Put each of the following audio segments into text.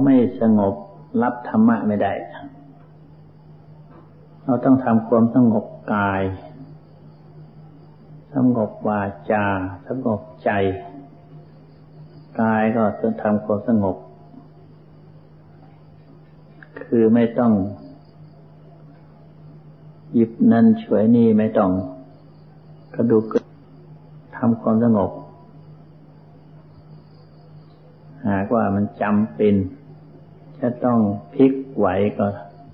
เราไม่สงบรับธรรมะไม่ได้ เราต้องทำความสงบกาย สงบวาจา สงบใจ กายก็ต้องทำความสงบ คือไม่ต้องหยิบนั่นช่วยนี่ไม่ต้องกระดูกทำความสงบ หากว่ามันจำเป็น จะต้องพลิกไหวก็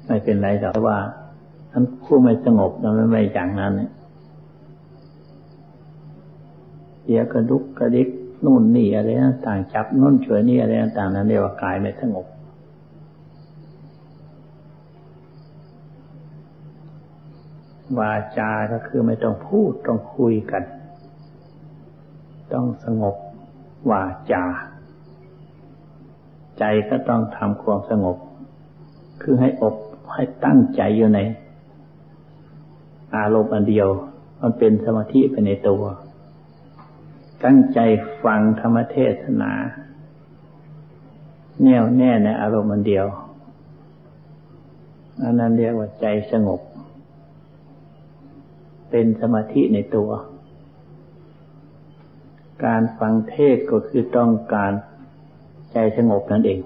ไม่เป็นไรแต่ว่าท่านผู้ไม่สงบนั้นไม่อย่างนั้นเนี่ยกระดุกกระดิกนู่นนี่อะไรต่างจับนู่นช่วยนี่อะไรต่างนั้นเรียกว่ากายไม่สงบวาจาก็คือไม่ต้องพูดต้องคุยกัน ต้องสงบวาจา ใจก็ต้องทำความสงบ คือให้อบให้ตั้งใจอยู่ใน อารมณ์อันเดียว มันเป็นสมาธิไปในตัว ตั้งใจฟังธรรมเทศนา แน่วแน่ในอารมณ์อันเดียวอันนั้นเรียกว่าใจสงบ เป็นสมาธิในตัว การฟังเทศก็คือต้องการ ใจสงบนั่นเอง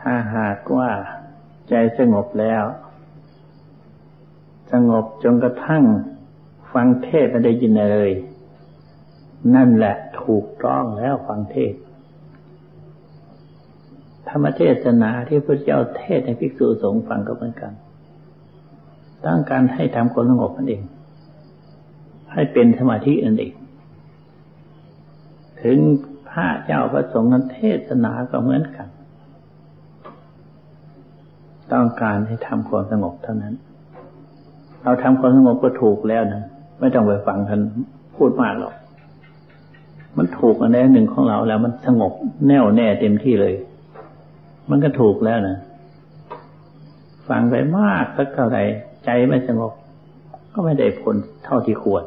ถ้าหากว่าใจสงบแล้ว สงบจนกระทั่งฟังเทศไม่ได้ยินเลย นั่นแหละถูกต้องแล้วฟังเทศ ธรรมเทศนาที่พระเจ้าเทศให้ภิกษุสงฆ์ฟังก็เหมือนกันต้องการให้ทำความสงบนั่นเอง ให้เป็นสมาธินั่นเอง ถึงพระเจ้าพระสงฆ์นั้นเทศนาก็เหมือนกัน ต้องการให้ทำความสงบเท่านั้น เราทำความสงบก็ถูกแล้วนะไม่ต้องไปฟังท่านพูดมากหรอก มันถูกอันใดหนึ่งของเราแล้ว มันสงบแน่วแน่เต็มที่เลย มันก็ถูกแล้วนะฟังไปมากสักเท่าไหร่ใจไม่สงบ ก็ไม่ได้ผลเท่าที่ควร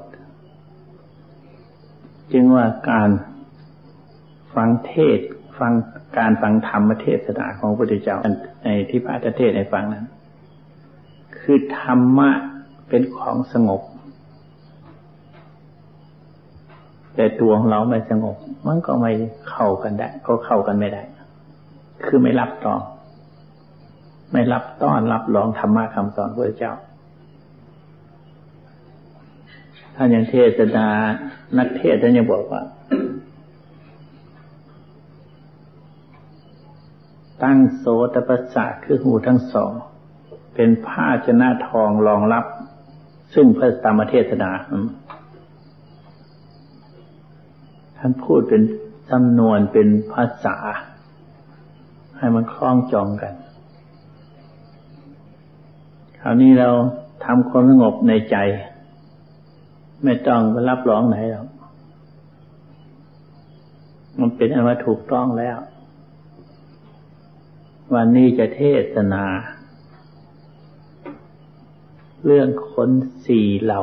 จึงว่าการ ฟังเทศฟังการฟังธรรมเทศนาของพระพุทธเจ้าในที่พระเทศในฟังนั้น คือธรรมะเป็นของสงบ แต่ตัวของเราไม่สงบ มันก็ไม่เข้ากันได้ ก็เข้ากันไม่ได้ คือไม่รับต่อไม่รับต้อนรับรองธรรมะคำสอนพระเจ้า ท่านยังเทศนา นักเทศท่านยังบอกว่า ตั้งโสตประสาทคือหูทั้งสอง เป็นผ้าชนะทองรองรับ ซึ่งพระธรรมเทศนาท่านพูดเป็นจำนวนเป็นภาษา ให้มันคล้องจองกัน คราวนี้เราทำความสงบในใจ ไม่ต้องไปรับรองไหนหรอกมันเป็นอันว่าถูกต้องแล้ว วันนี้จะเทศนา เรื่องคนสี่เหล่า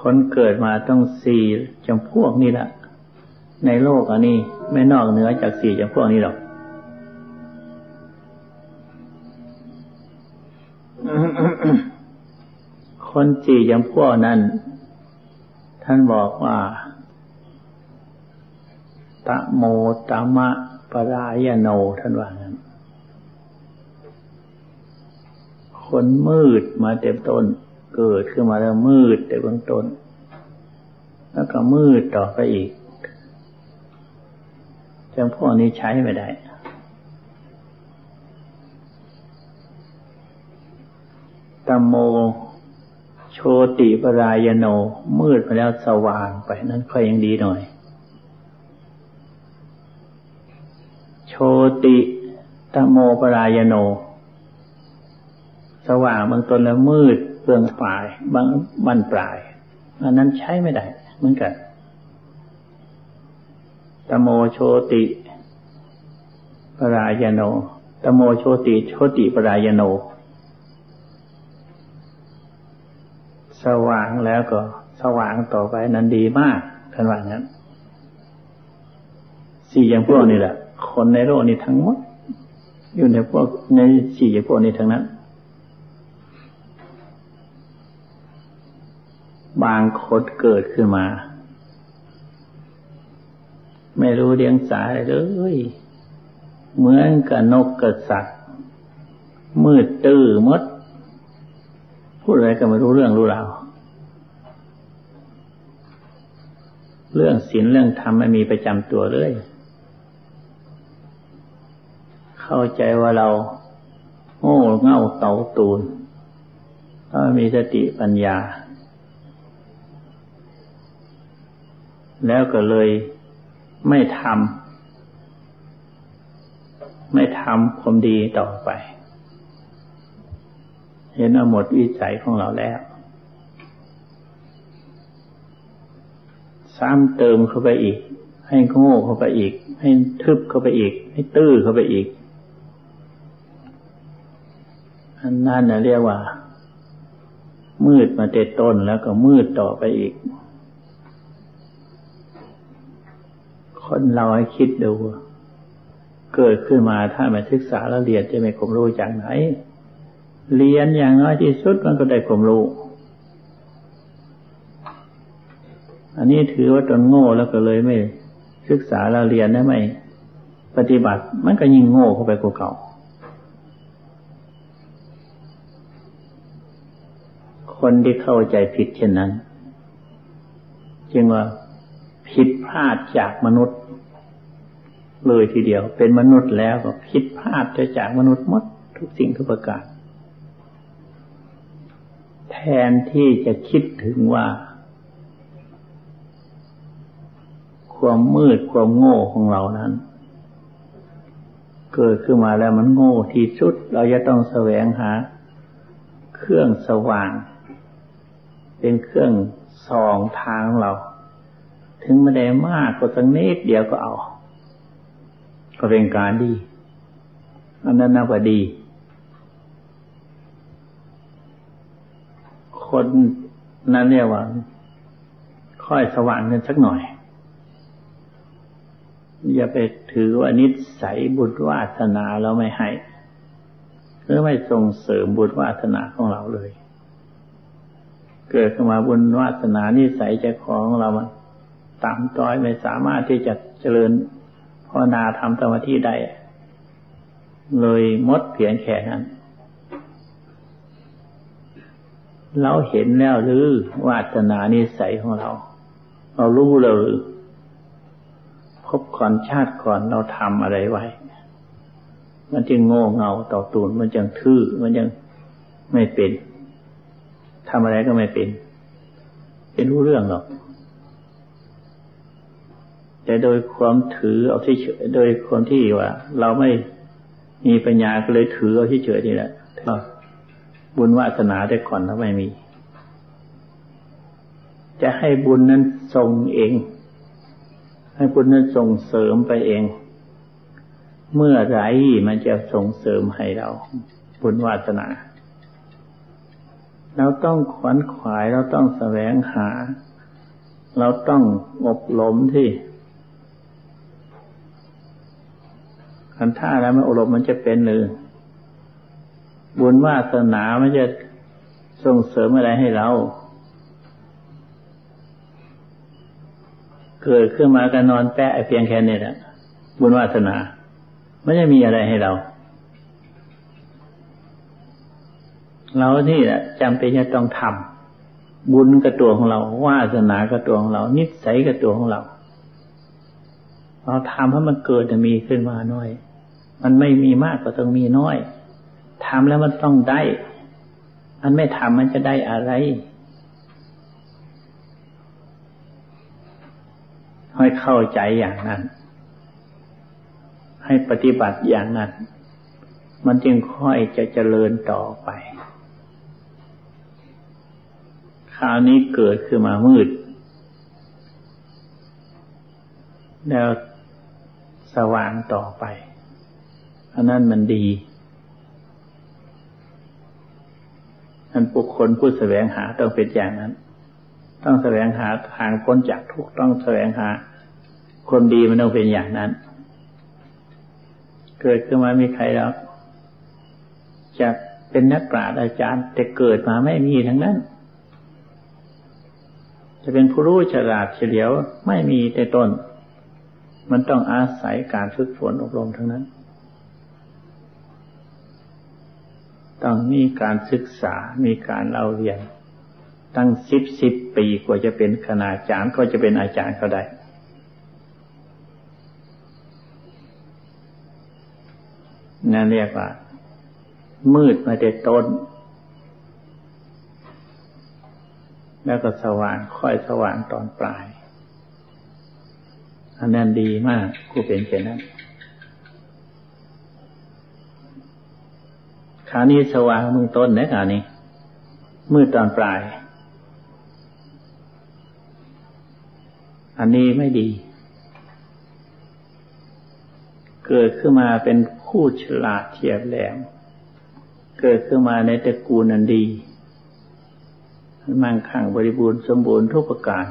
คนเกิดมาต้องสี่จำพวกนี่แหละในโลกอันนี้ไม่นอกเหนือจากสี่จำพวกนี้หรอกคนจีอย่างพวกนั้น ท่านบอกว่าตะโมตมะ ปรายโนท่านว่างั้นคนมืดมาเต็มต้น เกิดขึ้นมาแล้วมืดแต่เบื้องต้น แล้วก็มืดต่อไปอีกจำพวกนี้ใช้ไม่ได้ตัมโม โชติปรายโน มืดไปแล้วสว่างไปนั้นค่อยยังดีหน่อย โชติตโมปรายโน สว่างบางตนแล้วมืดเปลืองปลายบางบันปลาย อันนั้นใช้ไม่ได้เหมือนกันตโมโชติปรายโนตโมโชติโชติปรายโน สว่างแล้วก็ สว่างต่อไปนั้นดีมากกันว่างั้นสี่อย่างพวกนี่แหละ คนในโลกนี้ทั้งหมด อยู่ในพวกในสี่พวกนี้ทั้งนั้น บางคนเกิดขึ้นมา ไม่รู้เลี้ยงสายเลยเหมือนกับนกกับสัตว์มืดตื้อมด พูดอะไรก็ไม่รู้เรื่องรู้ราวเรื่องศีลเรื่องธรรมไม่มีประจำตัวเลย เข้าใจว่าเราโง่เง่าเต่าตูนถ้ามีสติปัญญา แล้วก็เลยไม่ทำไม่ทำความดีต่อไป เห็นว่าหมดวิสัยของเราแล้ว ซ้ำเติมเข้าไปอีก ให้โง่เข้าไปอีก ให้ทึบเข้าไปอีก ให้ตื้อเข้าไปอีก อันนั้นนะเรียกว่า มืดมาเต็ต้นแล้วก็มืดต่อไปอีก คนเราให้คิดดู เกิดขึ้นมาถ้าไม่ศึกษาแล้วเรียนจะไม่ความรู้จากไหน เรียนอย่างน้อยที่สุดมันก็ได้ความรู้ อันนี้ถือว่าตนโง่แล้วก็เลยไม่ ศึกษาเราเรียนได้ไม่ ปฏิบัติ มันก็ยิ่งโง่เข้าไปกว่าเก่า คนที่เข้าใจผิดเช่นนั้น จึงว่าผิดพลาดจากมนุษย์ เลยทีเดียว เป็นมนุษย์แล้วก็ผิดพลาดจะจากมนุษย์หมดทุกสิ่งทุกประการ แทนที่จะคิดถึงว่า ความมืดความโง่ของเรานั้น เกิดขึ้นมาแล้วมันโง่ที่สุด เราจะต้องแสวงหา เครื่องสว่าง เป็นเครื่องส่องทางเรา ถึงไม่ได้มากก็สักนิดเดียวก็เอา ก็เป็นการดี อันนั้นนับว่าดี คนนั้นเรียกว่า ค่อยสว่างกันสักหน่อย อย่าไปถือว่านิสัยบุญวาสนาเราไม่ให้หรือไม่ส่งเสริมบุญวาสนาของเราเลย เกิดขึ้นมาบุญวาสนานิสัยใจของเรามันต่ำต้อยไม่สามารถที่จะเจริญภาวนาทำสมาธิได้เลยมดเพียงแค่นั้น เราเห็นแล้วหรือวาสนานิสัยของเรา เรารู้แล้วหรือบก่อนชาติก่อนเราทำอะไรไว้ มันจึงโง่เงาต่อตูนมันจึงทื่อมันยังไม่เป็น ทำอะไรก็ไม่เป็น เป็นรู้เรื่องหรอก แต่โดยความถือเอาที่เฉยโดยคนที่ว่า เราไม่มีปัญญาก็เลยถือเอาที่เฉยนี่แหละบุญวาสนาแต่ก่อนเราไม่มี จะให้บุญนั้นทรงเอง ให้บุญนั้นส่งเสริมไปเอง เมื่อไรมันจะส่งเสริมให้เรา บุญวาสนา เราต้องขวนขวายเราต้องแสวงหา เราต้องอบรมที่คันท่าแล้วมันอบรมมันจะเป็นหรือบุญวาสนามันจะส่งเสริมอะไรให้เรา เกิดขึ้นมาก็นอนแปะเพียงแค่นี้แหละบุญวาสนา ไม่ได้มีอะไรให้เรา เราที่แหละจำเป็นจะต้องทำบุญกับตัวของเราวาสนากับตัวของเรา นิสัยกับตัวของเรา เราทำให้มันเกิดจะมีขึ้นมาน้อย มันไม่มีมากก็ต้องมีน้อยทำแล้วมันต้องได้ มันไม่ทำมันจะได้อะไรให้เข้าใจอย่างนั้น ให้ปฏิบัติอย่างนั้น มันจึงค่อยจะเจริญต่อไป ค ราวนี้เกิดขึ้นมามืด แล้วสว่างต่อไป อันนั้นมันดีอันบุคคลผู้แสวงหาต้องเป็นอย่างนั้น ต้องแสวงหาทางพ้นจากทุกต้องแสวงหา คนดีมันต้องเป็นอย่างนั้น เกิดขึ้นมามีใครแล้วจะเป็นนักปราชญ์อาจารย์ แต่เกิดมาไม่มีทั้งนั้น จะเป็นผู้รู้ฉลาดเฉลียวไม่มีแต่ต้น มันต้องอาศัยการฝึกฝนอบรมทั้งนั้น ต้องมีการศึกษา มีการเล่าเรียน ตั้งสิบสิบปีกว่าจะเป็นคณาจารย์ก็จะเป็นอาจารย์เขาได้นั่นเรียกว่า มืดมาแต่ต้น แล้วก็สว่างค่อยสว่างตอนปลาย อันนั้นดีมากกูเป็นเช่นนั้นครานี้สว่างมือต้นนะครานี้มืดตอนปลาย อันนี้ไม่ดี เกิดขึ้นมาเป็นผู้ฉลาดเฉียบแหลม เกิดขึ้นมาในตระกูลนันดี มั่งคั่งบริบูรณ์สมบูรณ์ทุกประการ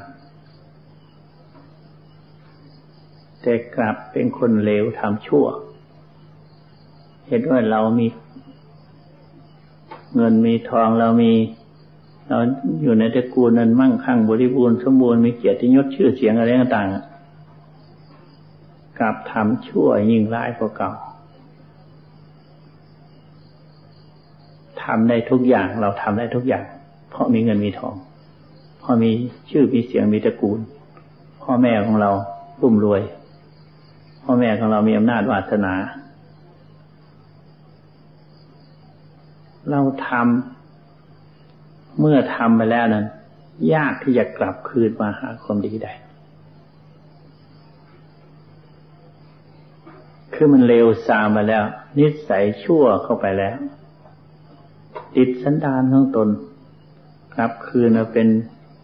แต่กลับเป็นคนเลวทำชั่ว เห็นว่าเรามี เงินมีทองเรามีเราอยู่ในตระกูลนั้นมั่งคั่งบริบูรณ์สมบูรณ์มีเกียรติยศชื่อเสียงอะไรต่างๆกลับทำชั่วยิ่งร้ายกว่าเก่าทำได้ทุกอย่างเราทำได้ทุกอย่าง เพราะมีเงินมีทองเพราะมีชื่อมีเสียงมีตระกูล พ่อแม่ของเรารุ่มรวย พ่อแม่ของเรามีอำนาจวาสนา เราทำเมื่อทำไปแล้วนั้น ยากที่จะกลับคืนมาหาความดีได้ คือมันเลวซามมาแล้ว นิสัยชั่วเข้าไปแล้ว ติดสันดานของตน กลับคืนมาเป็น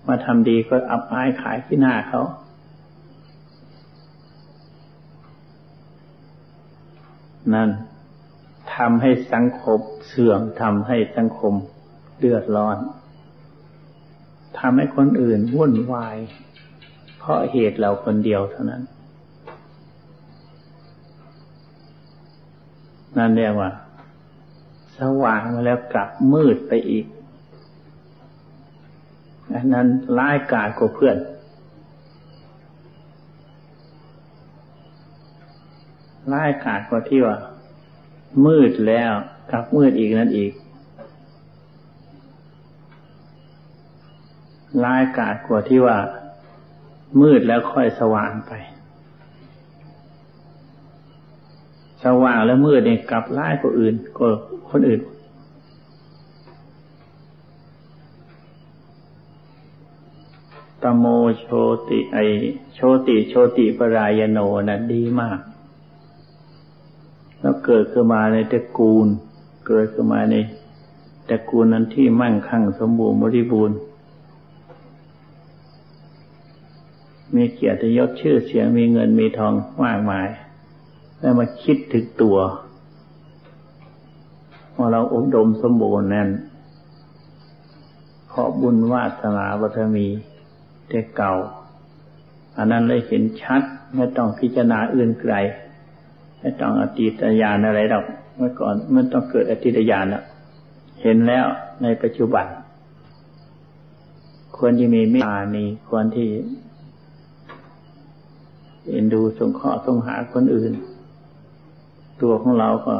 มาทำดีก็อับอายขายที่หน้าเขา นั่นทำให้สังคมเสื่อมทำให้สังคมเดือดร้อนทำให้คนอื่นวุ่นวาย เพราะเหตุเราคนเดียวเท่านั้น นั่นเรียกว่า สว่างมาแล้วกลับมืดไปอีก อันนั้นร้ายกาจกว่าเพื่อน ร้ายกาจกว่าที่ว่า มืดแล้วกลับมืดอีกนั่นอีก ร้ายกาจกว่าที่ว่า มืดแล้วค่อยสว่างไป สว่างแล้วมืดเนี่ยกลับร้ายกว่าอื่นก็คนอื่น ตโมโชติไอโชติโชติปรายโนนะดีมาก แล้วเกิดขึ้นมาในตระกูล เกิดขึ้นมาในตระกูลนั้นที่มั่งคั่งสมบูรณ์บริบูรณ์ มีเกียรติยศชื่อเสียงมีเงินมีทองมากมายแล้วมาคิดถึงตัวพอเราอบรมสมบูรณ์นั้นเพราะบุญวาสนาบารมี แต่เก่า อันนั้นเลยเห็นชัด ไม่ต้องพิจารณาอื่นไกล ไม่ต้องอติตญาณอะไรหรอก เมื่อก่อนมันต้องเกิดอติตญาณแล้วเห็นแล้วในปัจจุบัน ควรที่มีเมตตานีควรที่เอ็นดูสงเคราะห์สงหาคนอื่น ตัวของเราก็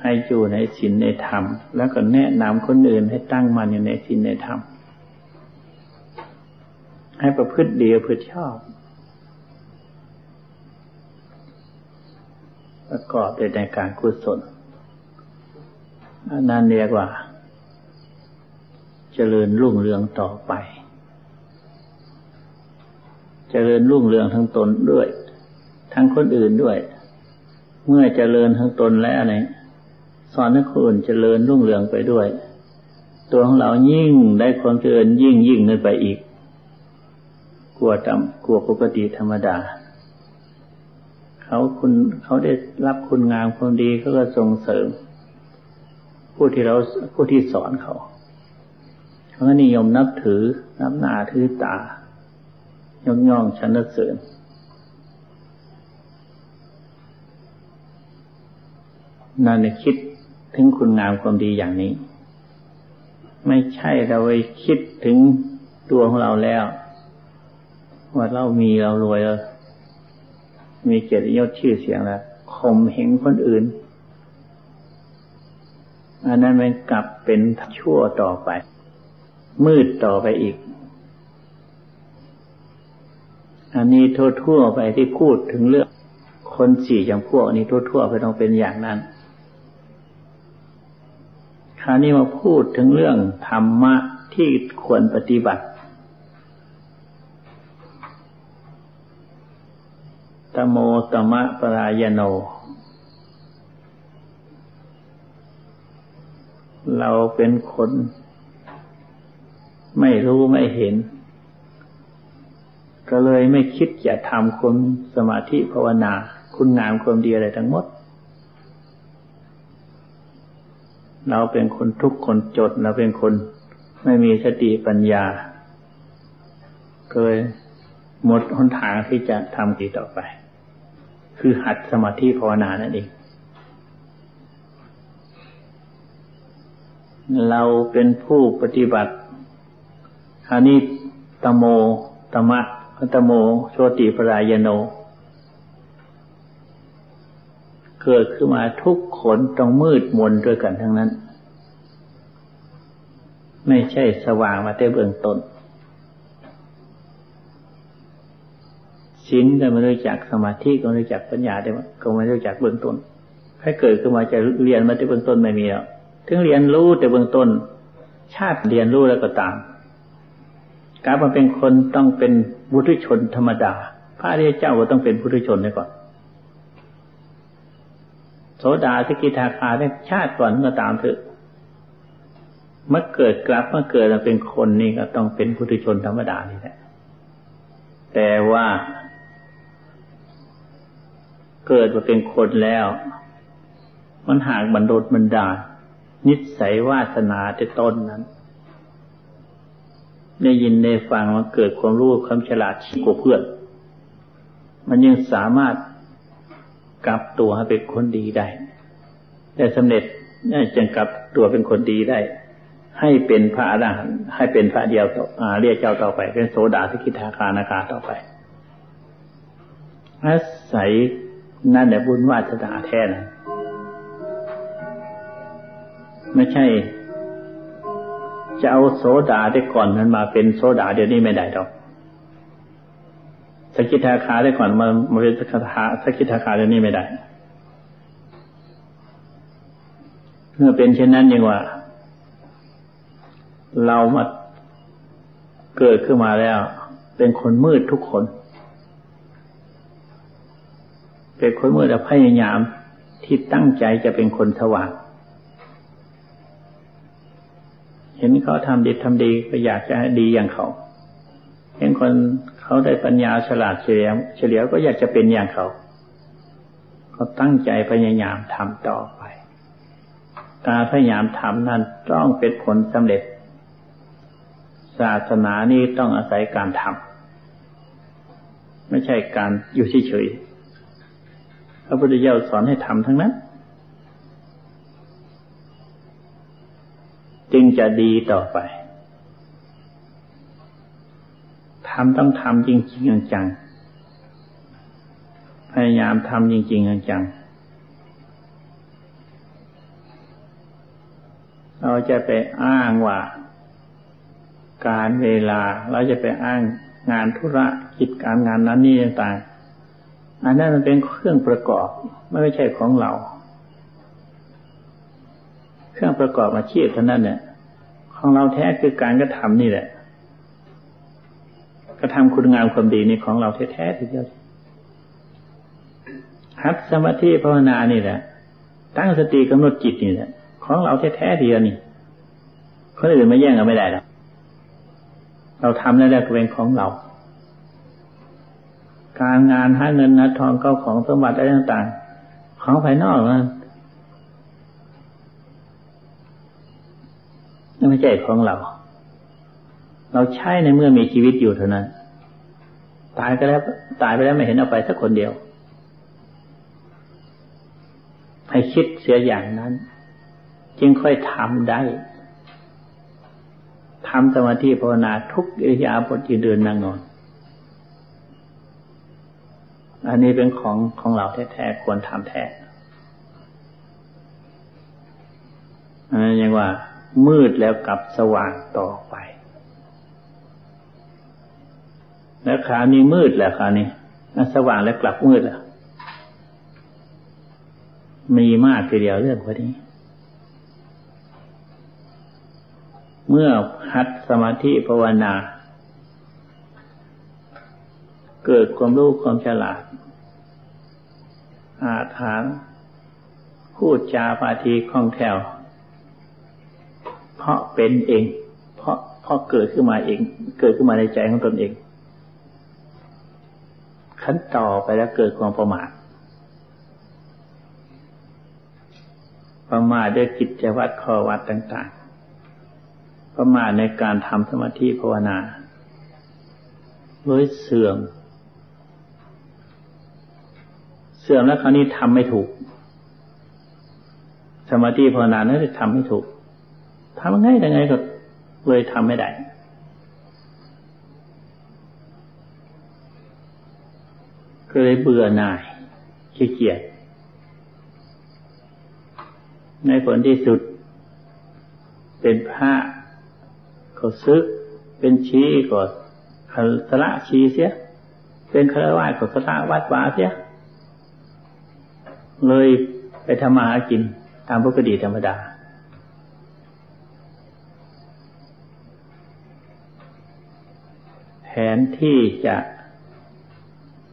ให้อยู่ในศีลในธรรม แล้วก็แนะนำคนอื่นให้ตั้งมันอยู่ในศีลในธรรม ให้ประพฤติดีประพฤติชอบ ประกอบไปในการกุศลนนั้นเรียกว่า เจริญรุ่งเรืองต่อไป เจริญรุ่งเรืองทั้งตนด้วย ทั้งคนอื่นด้วย เมื่อเจริญทั้งตนแล้วเนี่ยสอนให้คนอื่นเจริญรุ่งเรืองไปด้วย ตัวของเรายิ่งได้ความเจริญยิ่งยิ่งขึ้นไปอีก ลัวจำกลัวปกติธรรมดา เขาคุณเขาได้รับคุณงามความดีเขาก็ส่งเสริม ผู้ที่เราผู้ที่สอนเขาเขานิยมนับถือนับหนาถือตา ยกย่องชันเสริญนั่นคิดถึงคุณงามความดีอย่างนี้ ไม่ใช่เราไปคิดถึงตัวของเราแล้ว ว่าเรามีเรารวยแล้วมีเกียรติยศชื่อเสียงแล้วข่มเหงคนอื่น อันนั้นมันกลับเป็นชั่วต่อไป มืดต่อไปอีก อันนี้ทั่วๆไปที่พูดถึงเรื่องคนสี่อย่างพวกนี้ทั่วๆไปต้องเป็นอย่างนั้น คราวนี้มาพูดถึงเรื่องธรรมะที่ควรปฏิบัติ ตโมตมะปรายโน เราเป็นคน ไม่รู้ไม่เห็น ก็เลยไม่คิดจะทำคนสมาธิภาวนา คุณงามความดีอะไรทั้งหมด เราเป็นคนทุกข์คนจดเราเป็นคนไม่มีสติปัญญา เคยหมดหนทางที่จะทำดีต่อไป คือหัดสมาธิภาวนานั่นเอง เราเป็นผู้ปฏิบัติคานิตโมตมะตโมโชติปรายโน เกิดขึ้นมาทุกคนต้องมืดมนด้วยกันทั้งนั้น ไม่ใช่สว่างมาแต่เบื้องต้น ศีลก็ไม่รู้จักสมาธิก็ไม่รู้จักปัญญาได้ก็ไม่รู้จักเบื้องต้นใครเกิดขึ้นมาจะเรียนมาแต่เบื้องต้นไม่มีแล้วถึงเรียนรู้แต่เบื้องต้น ชาติเรียนรู้แล้วก็ตาม การมาเป็นคนต้องเป็นบุตรชนธรรมดา พระริยเจ้าก็ต้องเป็นบุตรชนได้ก่อนโสดาสกิทาคาได้ชาติก่อนก็ตามเถอะเมื่อเกิดกลับเมื่อเกิดมาเป็นคนนี่ก็ต้องเป็นบุตรชนธรรมดานี่แหละแต่ว่า เกิดมาเป็นคนแล้ว มันหากบรรดดบรรดานิสัยวาสนาแต่ต้นนั้น ได้ยินได้ฟังมันเกิดความรู้ความฉลาดชีกว่าเพื่อน มันยังสามารถกลับตัวให้เป็นคนดีได้ได้สำเร็จได้จึงกลับตัวเป็นคนดีได้ ให้เป็นพระอรหันต์ให้เป็นพระเดียวต่อเรียกเจ้าต่อไป เป็นโสดาสกิทาคานาคาต่อไปอาศัย นั่นแหละบุญวาสนาแท้นะไม่ใช่ จะเอาโสดาได้ก่อนมันมาเป็นโสดาเดี๋ยวนี้ไม่ได้ดอกสกิทาคาได้ก่อนมามาเป็นสกิทาสกิทาคาเดี๋ยวนี้ไม่ได้ เมื่อเป็นเช่นนั้นยังว่า เรามาเกิดขึ้นมาแล้ว เป็นคนมืดทุกคน เป็นคนมืดแต่พยายามที่ตั้งใจจะเป็นคนสว่าง เห็นเขาทำดีทำดีก็อยากจะดีอย่างเขา เห็นคนเขาได้ปัญญาฉลาดเฉลียวเฉลียวก็อยากจะเป็นอย่างเขาเขาตั้งใจพยายามทำต่อไป การพยายามทำนั้นต้องเป็นผลสำเร็จ ศาสนานี้ต้องอาศัยการทำไม่ใช่การอยู่เฉยๆ พระพุทธเจ้าสอนให้ทำทั้งนั้น จึงจะดีต่อไปทำต้องทำจริงจริงจังพยายามทำจริงจริงจังเราจะไปอ้างว่า การเวลา เราจะไปอ้างงานธุระกิจการงานนั้นนี่ต่าง อันนั้นมันเป็นเครื่องประกอบไม่ใช่ของเรา เครื่องประกอบอาชีพเท่านั้นเนี่ยของเราแท้คือการกระทำนี่แหละ กระทำคุณงามความดีนี่ของเราแท้ๆทีเดียวฮัดสมาธิภาวนานี่แหละ ตั้งสติกำหนดจิตนี่แหละ ของเราแท้ๆทีเดียวนี่คนอื่นมาแย่งกันไม่ได้หรอกเราทำนั่นแหละเป็นของเรา การงานหาเงินหาทองเก้าของสมบัติอะไรต่างๆ ของภายนอกนั้นไม่ใช่ของเรา เราใช้ในเมื่อมีชีวิตอยู่เท่านั้น ตายก็แล้ว ตายไปแล้วไม่เห็นเอาไปสักคนเดียว ให้คิดเสียอย่างนั้น จึงค่อยทำได้ทำสมาธิภาวนาทุกอิริยาบถยืนเดินนั่งนอน อันนี้เป็นของของเราแท้ๆควรทำแท้อันนั้นยังว่า มืดแล้วกลับสว่างต่อไป แล้วขานี้มืดแล้วขานี้สว่างแล้วกลับมืดแล้วมีมากทีเดียวเรื่องพวกนี้ เมื่อหัดสมาธิภาวนา เกิดความรู้ความฉลาด อาถานพูดจาปาทีคล่องแคล่วเพราะเป็นเอง เพราะเพราะเกิดขึ้นมาเอง เกิดขึ้นมาในใจของตนเองขั้นต่อไปแล้วเกิดความประมาทประมาทด้วยกิจวัตรข้อวัดต่าง ๆ ประมาทในการทำสมาธิภาวนาเลยเสื่อม เสื่อมแล้วคราวนี้ทำไม่ถูก สมาธิภาวนานั้นจะทำไม่ถูกทำง่ายยังไงก็เลยทำไม่ได้ก็เลยเบื่อหน่ายขี้เกียจในผลที่สุด เป็นพระก็ซึก เป็นชีก็สละชีเสีย เป็นคารวะก็สละวัดวาเสีย เลยไปทำมาหากินตามปกติธรรมดา แผนที่จะ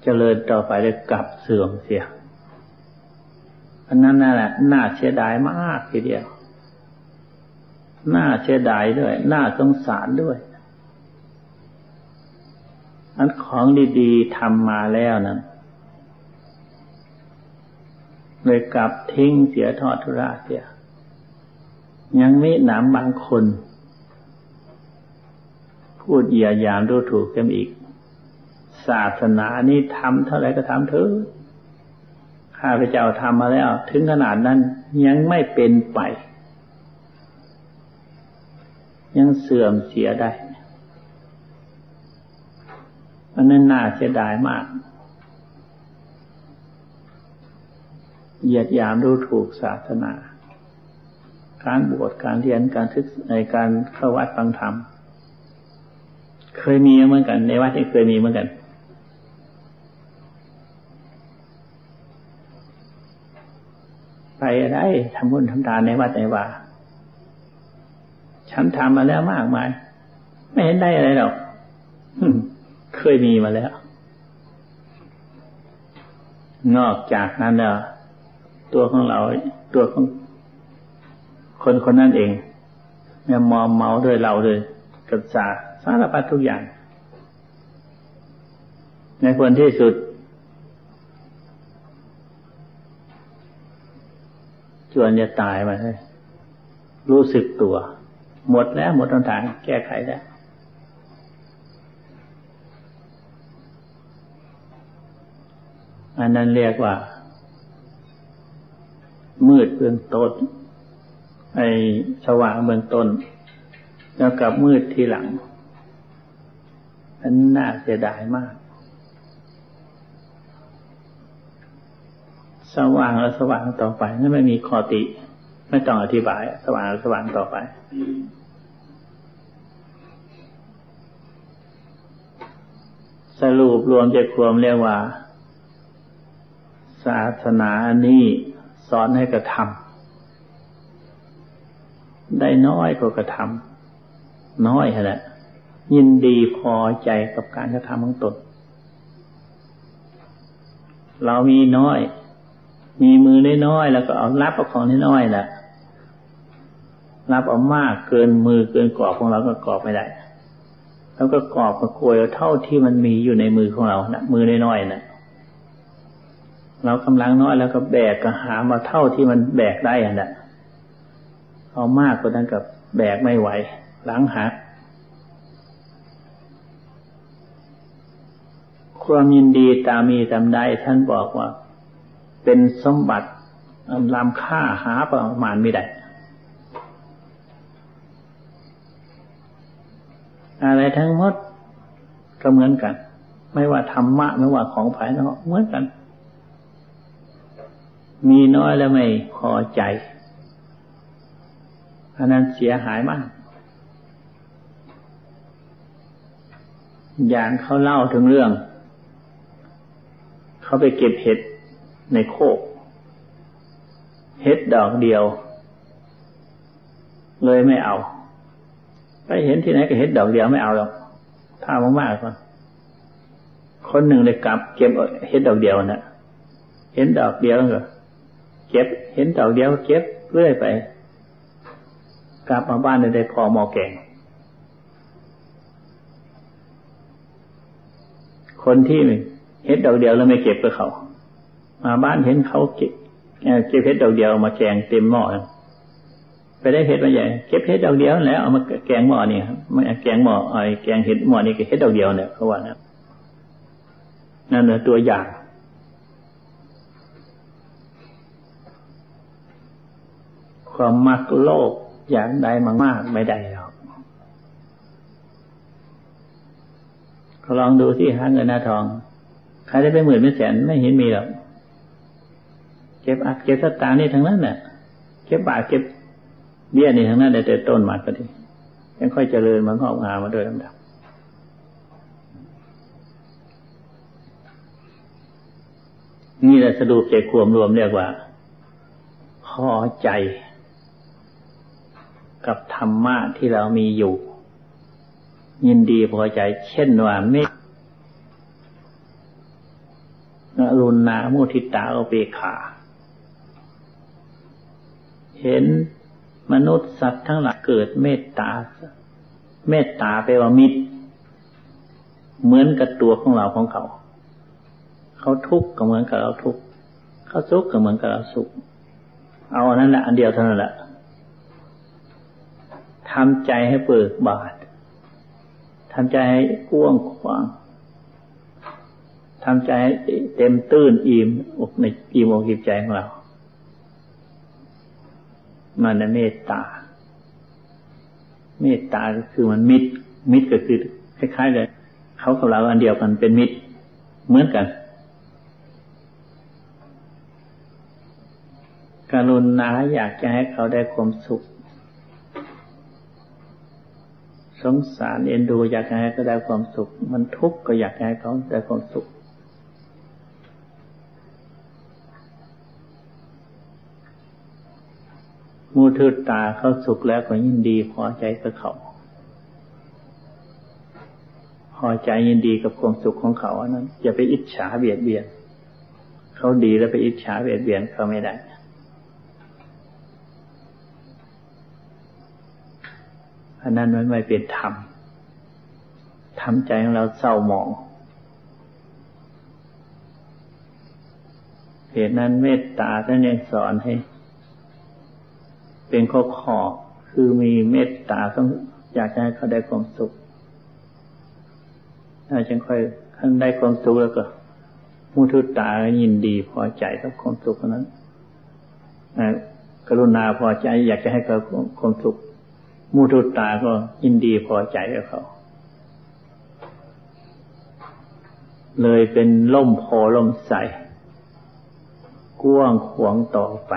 เจริญต่อไปเลยกลับเสื่อมเสียอันนั้นนั่นแหละน่าเสียดายมากทีเดียว น่าเสียดายด้วย น่าสงสารด้วย อันของดีๆทำมาแล้วนั้น เลยกลับทิ้งเสียทอดทุระเสีย ยังมีหนามบางคน พูดเยียยามดูถูกกันอีก ศาสนานี้ทำเท่าไรก็ทำเถอะข้าพเจ้าทำมาแล้ว ถึงขนาดนั้นยังไม่เป็นไป ยังเสื่อมเสียได้อันนั้นน่าเสียดายมาก เหยียดยามดูถูกศาสนา การบวชการเรียนการทึกในการเข้าวัดฟังธรรม เคยมีเหมือนกัน ในวัดที่เคยมีเหมือนกัน ไปได้ทำบุญทำทานในวัดในว่าฉันทำมาแล้วมากมาย ไม่เห็นได้อะไรหรอกเคยมีมาแล้ว นอกจากนั้นแล้ว ตัวของเรา ตัวของคนคนนั้นเองเนี่ยมอมเมาด้วยเราเลยกับสาสารพัดทุกอย่าง ในผลที่สุดจวนจะตายมาเลยรู้สึกตัว หมดแล้วหมดทางแก้ไขได้วอันนั้นเรียกว่า มืดเบื้องต้นไอ้สว่างเบื้องต้น แล้วกับมืดทีหลังอันน่าเสียดายมาก สว่างแล้วสว่างต่อไปนั่นไม่มีคอติ ไม่ต้องอธิบาย สว่างแล้วสว่างต่อไป สรุปรวมใจความเรียกว่า ศาสนานี้ สอนให้กระทำได้น้อยก็กระทำน้อยแหละยินดีพอใจกับการกระทำของตน เรามีน้อย มีมือได้น้อยแล้วก็เอารับเอาของได้น้อยแหละรับเอามากเกินมือเกินกรอบของเราก็กรอบไม่ได้ แล้วก็กรอบกับโกยเท่าที่มันมีอยู่ในมือของเรานะมือน้อยๆนะ เรากำลังน้อยแล้วก็แบกก็หามาเท่าที่มันแบกได้อะนะเอามากกว่านั้กับแบกไม่ไหว หลังหักความยินดีตามีตามได้ท่านบอกว่า เป็นสมบัติล้ำค่าหาประมาณไม่ได้อะไรทั้งหมดก็เหมือนกัน ไม่ว่าธรรมะไม่ว่าของภายนอกเหมือนกัน มีน้อยแล้วไม่พอใจอันนั้นเสียหายมาก อย่างเขาเล่าถึงเรื่อง เขาไปเก็บเห็ดในโคก เห็ดดอกเดียว เลยไม่เอา ไปเห็นที่ไหนก็เห็ดดอกเดียวไม่เอาหรอกถ้ามากๆก็คนหนึ่งเลยกลับเก็บเห็ดดอกเดียวนะ่ะเห็นดอกเดียวก็ เก็บ เห็นดอกเดียวเก็บเรื่อยไป กลับมาบ้านได้พอหมอแกงคนที่เห็ดดอกเดียวแล้วไม่เก็บกับเขา มาบ้านเห็นเขาเก็บเก็บเห็ดดอกเดียวมาแกงเต็มหม้อไปได้เห็ดมาใหญ่เก็บเห็ดดอกเดียวแล้วเอามาแกงหม้อนี่ครับมาแกงหม้อไอ้แกงเห็ดหม้อนี่ก็เห็ดดอกเดียวเนี่ยเขาว่านะนั่นเลยตัวอย่าง ความมักโลภอยากได้มากๆไม่ได้หรอกเขาลองดูที่หาเงินหน้าทองใครได้ไปหมื่นไม่แสนไม่เห็นมีหรอกเก็บอัดเก็บสตางค์นี่ทั้งนั้นน่ะ เก็บบาทเก็บเบี้ยนี่ทั้งนั้นแต่ต้นมาก็ดียังค่อยเจริญมันงอกงามมาโดยลำดับนี่แหละสรุปใจความรวมเรียกว่า พอใจ กับธรรมะที่เรามีอยู่ ยินดีพอใจ เช่นว่าเมตรุณามุทิตาอเปขาเห็นมนุษย์สัตว์ทั้งหลายเกิดเมตตา เมตตาแปลว่ามิตร เหมือนกับตัวของเราของเขา เขาทุกข์ก็เหมือนกับเราทุกข์เขาสุขก็เหมือนกับเราสุข เอาอันนั้นแหละอันเดียวเท่านั้นแหละ ทำใจให้เปิดบาททำใจให้กว้างขวางทำใจให้เต็มตื้นอิ่มอกในอิ่มอกอิ่มใจของเรามันเมตตา เมตตาก็คือมันมิตร มิตรก็คือคล้ายๆเลยเขากับเราอันเดียวกันเป็นมิตร เหมือนกันการุณาอยากจะให้เขาได้ความสุข สงสารเอ็นดูอยากให้เขาได้ความสุข มันทุกข์ก็อยากให้เขาได้ความสุข มูทืดตาเขาสุขแล้วก็ยินดีพอใจกับเขา พอใจยินดีกับความสุขของเขาอันนั้นอย่าไปอิจฉาเบียดเบียนเขาดีแล้วไปอิจฉาเบียดเบียนเขาไม่ได้ อันนั้นมันไม่เป็นธรรมทำใจของเราเศร้าหมองเหตุนั้นเมตตาท่านยังสอนให้ เป็นข้อขอคือมีเมตตาต้องอยากให้เขาได้ความสุขถ้าจึงค่อยท่านได้ความสุขแล้วก็มุทุตายินดีพอใจกับความสุขนั้นกรุณาพอใจอยากจะให้เขาความสุข มุทุตาก็ยินดีพอใจกับเขา เลยเป็นล่มโพล่มใสกว้างขวางต่อไป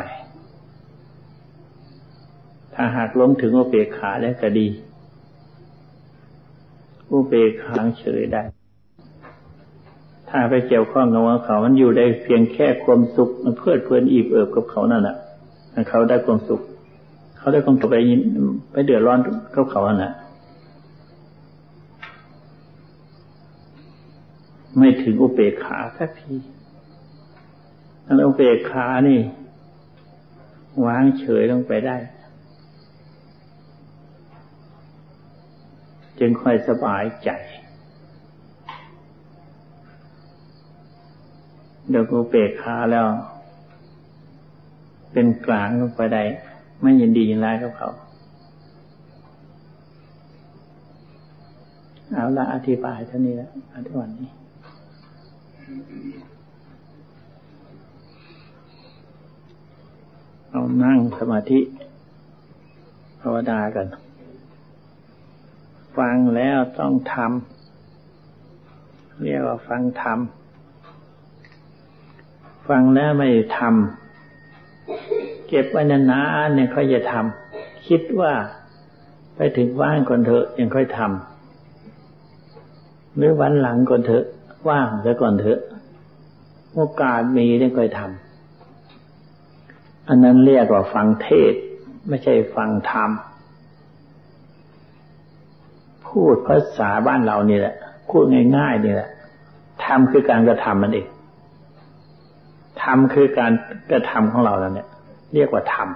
ถ้าหากล้มถึงอุเบกขาแล้วก็ดีอุเบกขาเฉยได้ ถ้าไปเกี่ยวข้องกับเขา มันอยู่ได้เพียงแค่ความสุข มันเพื่อเพลินอีบเอิบกับเขานั่นแหละเขาได้ความสุข เขาได้ความสุขไปยินไปเดือดร้อนเขาเขาน่ะไม่ถึงอุเบกขาสักทีแล้วอุเบกขานี่วางเฉยลงไปได้ จึงค่อยสบายใจเดี๋ยวอุเบกขาแล้ว เป็นกลางลงไปได้ ไม่ยินดียินร้ายกับเขา เอาละอธิบายเท่านี้แล้วอันที่วันนี้เอานั่งสมาธิภาวนากัน ฟังแล้วต้องทำเรียกว่าฟังทำฟังแล้วไม่ทำ เก็บไว้นานๆเนี่ยค่อยจะทำคิดว่าไปถึงว่างก่อนเถอะยังค่อยทำหรือวันหลังก่อนเถอะว่างแล้วก่อนเถอะโอกาสมีได้ค่อยทำอันนั้นเรียกว่าฟังเทศ ไม่ใช่ฟังธรรมพูดภาษาบ้านเรานี่แหละพูดง่ายๆนี่แหละทำคือการกระทำมันเองทำคือการกระทำของเราแล้วเนี่ย เรียกว่าธรรม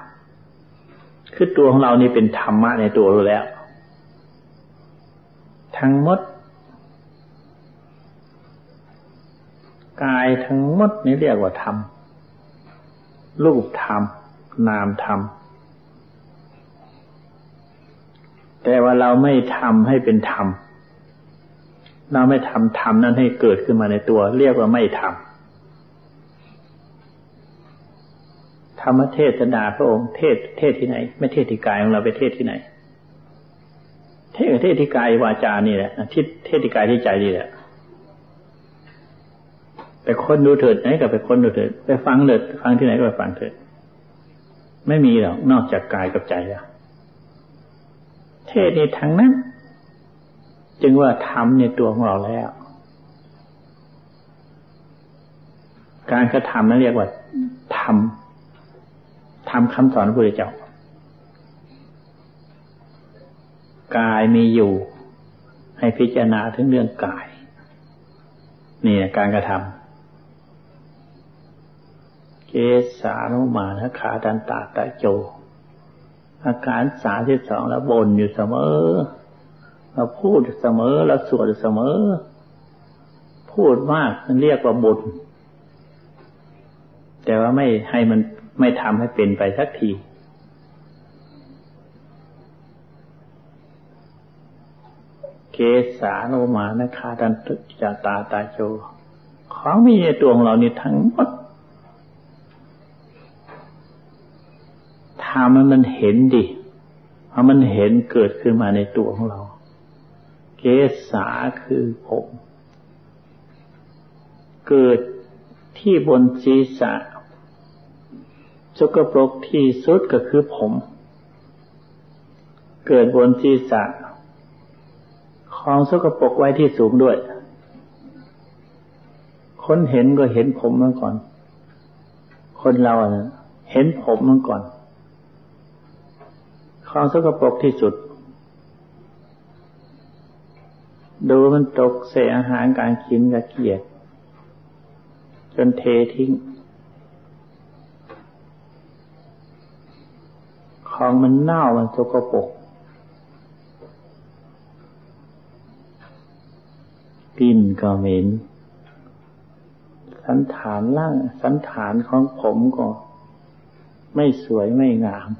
คือตัวของเรานี่เป็นธรรมะในตัวเราแล้ว ทั้งหมด กายทั้งหมดนี่เรียกว่าธรรม รูปธรรม นามธรรม แต่ว่าเราไม่ทำให้เป็นธรรม เราไม่ทำธรรมนั้นให้เกิดขึ้นมาในตัว เรียกว่าไม่ทำ ธรรมเทศนาพระองค์เทศเทศที่ไหน ไม่เทศที่กายของเราไปเทศที่ไหน เทศเทศที่กายวาจานี่แหละทิศเทศที่กายที่ใจนี่แหละไปค้นดูเถิดไหนก็ไปค้นดูเถิดไปฟังเถิดฟังที่ไหนก็ไปฟังเถิดไม่มีหรอกนอกจากกายกับใจแล้วเทศนี้ทั้งนั้น จึงว่าทำในตัวของเราแล้ว การกระทำนั้นเรียกว่าทำ ทำคำสอนพระพุทธเจ้ากายมีอยู่ ให้พิจารณาถึงเรื่องกาย นี่การกระทำเกสานุมานะขาดันตาตะโจ อาการสาที่สองแล้วบนอยู่เสมอ เราพูดเสมอเราสวดเสมอ พูดมากมันเรียกว่าบุญแต่ว่าไม่ให้มัน ไม่ทำให้เป็นไปสักที เกสาโนมานะคาดันตุจาตาตาโจ ของมีในตัวของเรานี่ทั้งหมดทำมันมันเห็นดิเพราะมันเห็นเกิดขึ้นมาในตัวของเรา เกสาคือผม เกิดที่บนศีรษะ สกปรกที่สุดก็คือผม เกิดบนศีรษะของสกปรกไว้ที่สูงด้วย คนเห็นก็เห็นผมมาก่อน คนเรานะเห็นผมมาก่อน ของสกปรกที่สุด ดูมันตกเศษอาหารการกินกระเกียดจนเททิ้ง ของมันเน่ามันสกปรกกลิ่นก็เหม็น สันฐานล่าง สันฐานของผมก็ ไม่สวยไม่งาม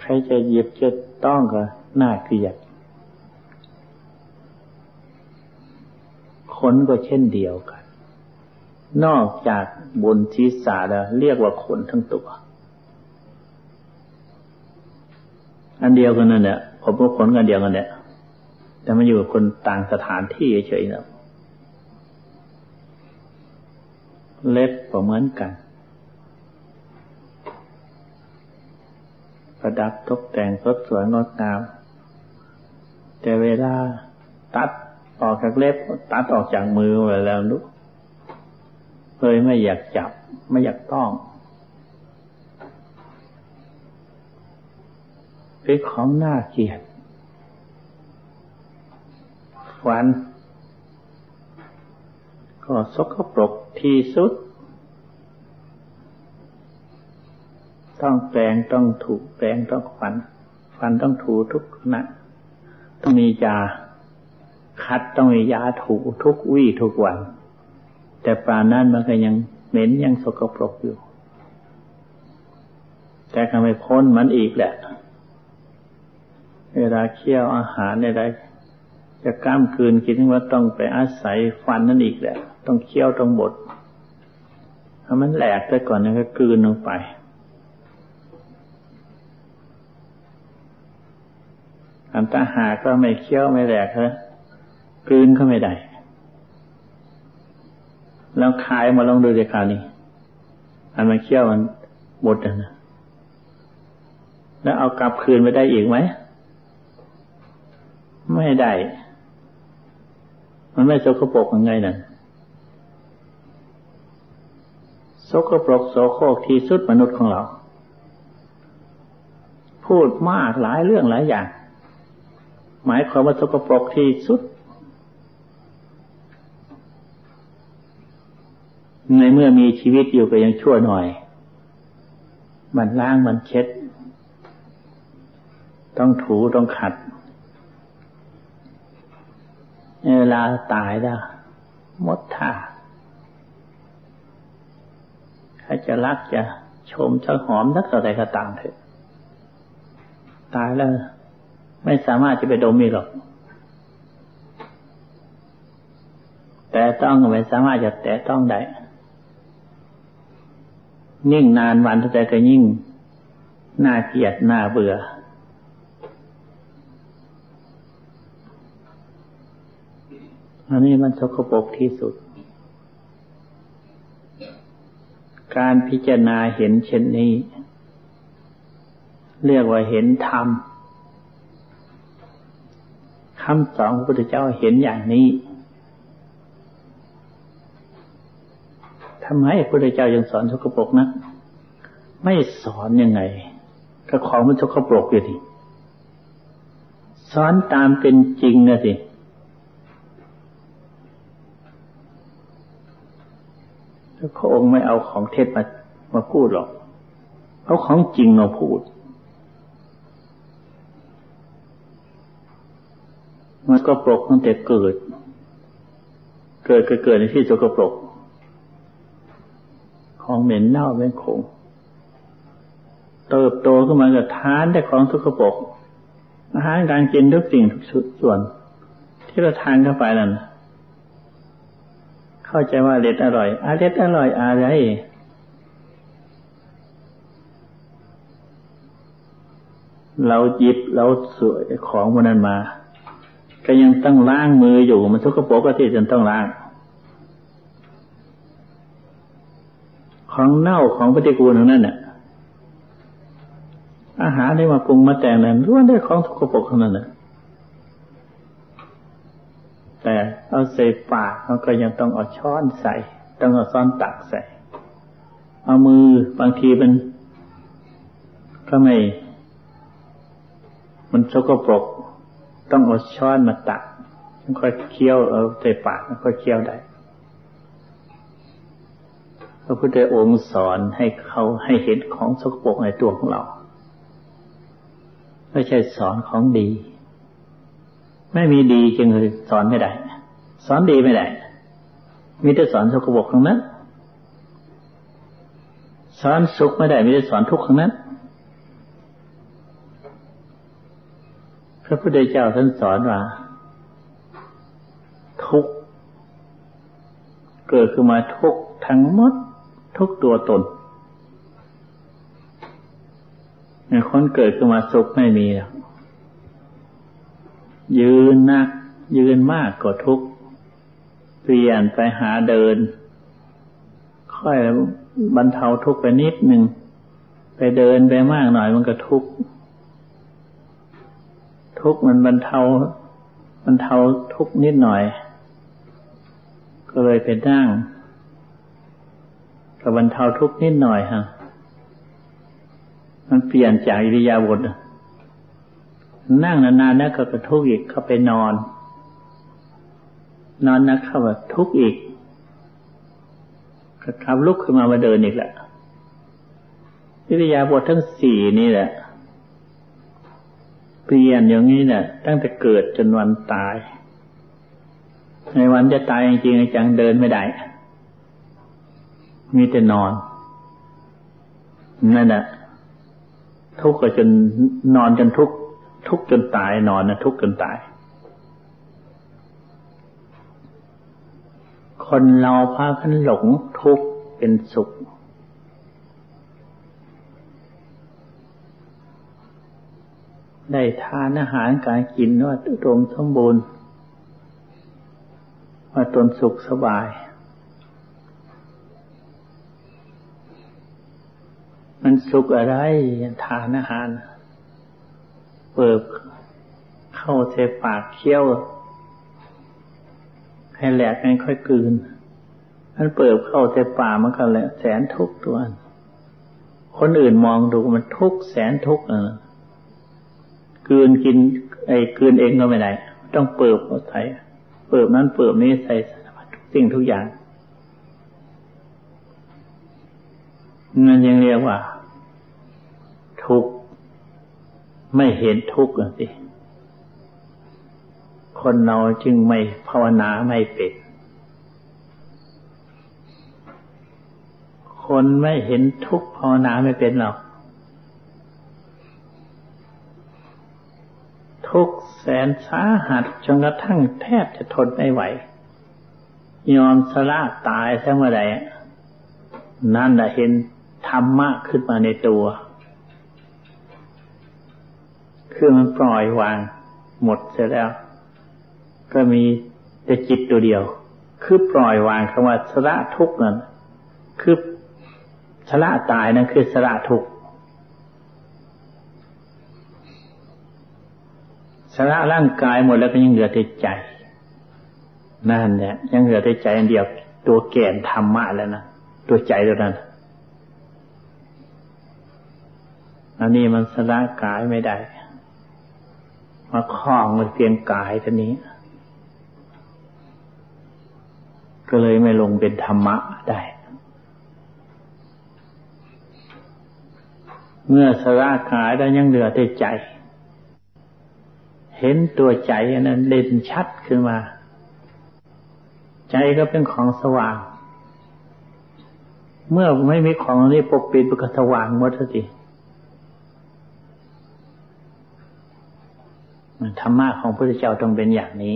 ใครจะหยิบจะต้องก็น่าเกลียด ขนก็เช่นเดียวกัน นอกจากบนชีสาแล้วเรียกว่าขนทั้งตัว อันเดียวกันนั่นแหละผมก็ขนกันเดียวกันแหละแต่มันอยู่คนต่างสถานที่เฉยๆนะเล็บก็เหมือนกัน ประดับตกแต่งสดสวยงดงาม แต่เวลาตัดออกจากเล็บตัดออกจากมือไปแล้วลูกเลยไม่อยากจับ ไม่อยากต้อง เป็นของน่าเกลียดฟัน ก็สกปรกที่สุด ต้องแปลงต้องถูกแปลงต้องฟันฟันต้องถูทุกขณะต้องมียาคัดต้องมียาถูทุกวี่ทุกวัน แต่ปลานั้นมันก็ยังเหม็นยังสกปรกอยู่ แต่ก็ไม่พ้นมันอีกแหละ เวลาเคี่ยวอาหารใดๆจจะกล้ามคืนคิดว่าต้องไปอาศัยฟันนั่นอีกแหละ ต้องเคี้ยวต้องบดถ้ามันแหลกไปก่อนนี่ก็กืนลงไป อันตาหาก็ไม่เคี้ยวไม่แหลกเลยกืนก็ไม่ได้ แล้วคายมาลองดูเดี๋ยวคราวนี้ อันมันเคี้ยวมันบดนะแล้วเอากลับคืนไปได้อีกไหม ไม่ได้ มันไม่สกปรกยังไงนั่นสกปรกโสโครกที่สุดมนุษย์ของเรา พูดมากหลายเรื่องหลายอย่าง หมายความว่าสกปรกที่สุด ในเมื่อมีชีวิตอยู่ก็ยังชั่วหน่อย มันล้างมันเช็ด ต้องถูต้องขัด เวลาตายแล้วมดท่าถ้าจะรักจะชมจะหอมสักเท่าใดก็ตามเถอะ ตายแล้ว ไม่สามารถจะไปดมอีกหรอก แต่ต้องไม่สามารถจะแต่ต้องได้ยิ่งนานวันเท่าใดก็ยิ่งน่าเกลียดน่าเบื่อ อันนี้มันสกปรกที่สุด การพิจารณาเห็นเช่นนี้ เรียกว่าเห็นธรรมคำสอนพระพุทธเจ้าเห็นอย่างนี้ทำไมพระพุทธเจ้ายังสอนสกปรกนะ ไม่สอนยังไงก็ของมันสกปรกอยู่ดิสอนตามเป็นจริงนะสิ พระองค์ไม่เอาของเท็จมามาพูดหรอกเอาของจริงมาพูดมันก็ปรกตั้งแต่เกิด เกิดก็เกิดในที่สกปรก ของเหม็นเน่าเป็นคงเติบโตขึ้นมาก็ทานแต่ของสกปรกอาหารการกินทุกสิ่งทุกส่วน ที่เราทานเข้าไปนั่น เข้าใจว่าเล็ดอร่อยอาเล็ดอร่อยอะไรเราหยิบเราสวยของมันนั้นมา ก็ยังต้องล้างมืออยู่มันทุกข์ปกติจนต้องล้าง ของเน่าของปฏิกูลทั้งนั้นเนี่ยอาหารที่มาปรุงมาแต่งนั้นล้วนได้ของทุกข์ปกทั้งนั้นน่ะแต่ เอาใส่ปากเขาก็ยังต้องเอาช้อนใส่ ต้องเอาซ้อนตักใส่ เอามือบางทีมัน ก็ไม่ มันสกปรก ต้องเอาช้อนมาตักมันค่อยเคี้ยวเอาใส่ปากมันค่อยเคี้ยวได้พระพุทธองค์สอนให้เขาให้เห็นของสกปรกในตัวของเรา ไม่ใช่สอนของดี ไม่มีดีจึงเลยสอนไม่ได้ สอนดีไม่ได้ มีแต่สอนสกปรกทั้งนั้น สอนสุขไม่ได้ มีแต่สอนทุกข์ทั้งนั้น พระพุทธเจ้าท่านสอนว่า ทุกเกิดขึ้นมาทุกทั้งหมด ทุกตัวตนคนเกิดขึ้นมาสุขไม่มี ยืนนักยืนมากก็ทุก เปลี่ยนไปหาเดิน ค่อยบรรเทาทุกไปนิดหนึ่งไปเดินไปมากหน่อยมันก็ทุกทุกมันบรรเทาบรรเทาทุกนิดหน่อย ก็เลยไปนั่งก็บรรเทาทุกนิดหน่อยฮะมันเปลี่ยนจากอิริยาบถนั่งนานๆนะก็กระทุกอีกเข้าไปนอน นอนนะเข้าแบบทุกอีกก็ขับลุกขึ้นมามาเดินอีกแหละวิทยาบททั้งสี่นี่แหละ เปลี่ยนอย่างนี้เนี่ยตั้งแต่เกิดจนวันตาย ในวันจะตายจริงๆจังเดินไม่ได้ มีแต่นอนนั่นแหละทุกข์จนนอนจนทุกข์ทุกข์จนตายนอนนะทุกข์จนตาย คนเราพากันหลงทุกข์เป็นสุข ได้ทานอาหารการกินว่าตรงสมบูรณ์ ว่าตนสุขสบาย มันสุขอะไรทานอาหาร เปิบเข้าเทปากเคี้ยว ให้แหลกให้ค่อยกืนมันเปิดเข้าแต่ป่ามันก็แหละแสนทุกตัว คนอื่นมองดูมันทุกแสนทุกเออ กืนกิน ไอ้กืนเองก็ไม่ได้ ต้องเปิบใส่เปิบนั้นเปิบนี้ใส่สิ่งทุกอย่างนั่นยังเรียกว่า ทุกไม่เห็นทุกข์สิ คนเราจึงไม่ภาวนาไม่เป็น คนไม่เห็นทุกภาวนาไม่เป็นหรอก ทุกแสนสาหัสจนกระทั่งแทบจะทนไม่ไหว ยอมสละตายซะเมื่อใดนั่นแหละเห็นธรรมะขึ้นมาในตัว คือมันปล่อยวางหมดเสียแล้ว ก็มีแต่จิตตัวเดียว คือปล่อยวางคำว่าสละทุกข์นั่นคือสละตายนั่นคือสละทุกข์สละร่างกายหมดแล้วก็ยังเหลือแต่ใจนั่นแหละยังเหลือแต่ใจอันเดียว ตัวแก่นธรรมะแล้วนะตัวใจตัวนั้นอันนี้มันสละกายไม่ได้ มาคล้องมันเพียงกายท่านี้ ก็เลยไม่ลงเป็นธรรมะได้ เมื่อสระกายแล้วยังเหลือแต่ใจ เห็นตัวใจนั้นเด่นชัดขึ้นมา ใจก็เป็นของสว่าง เมื่อไม่มีของนี้ปกปิดมันก็สว่างหมดสิธรรมะของพระพุทธเจ้าต้องเป็นอย่างนี้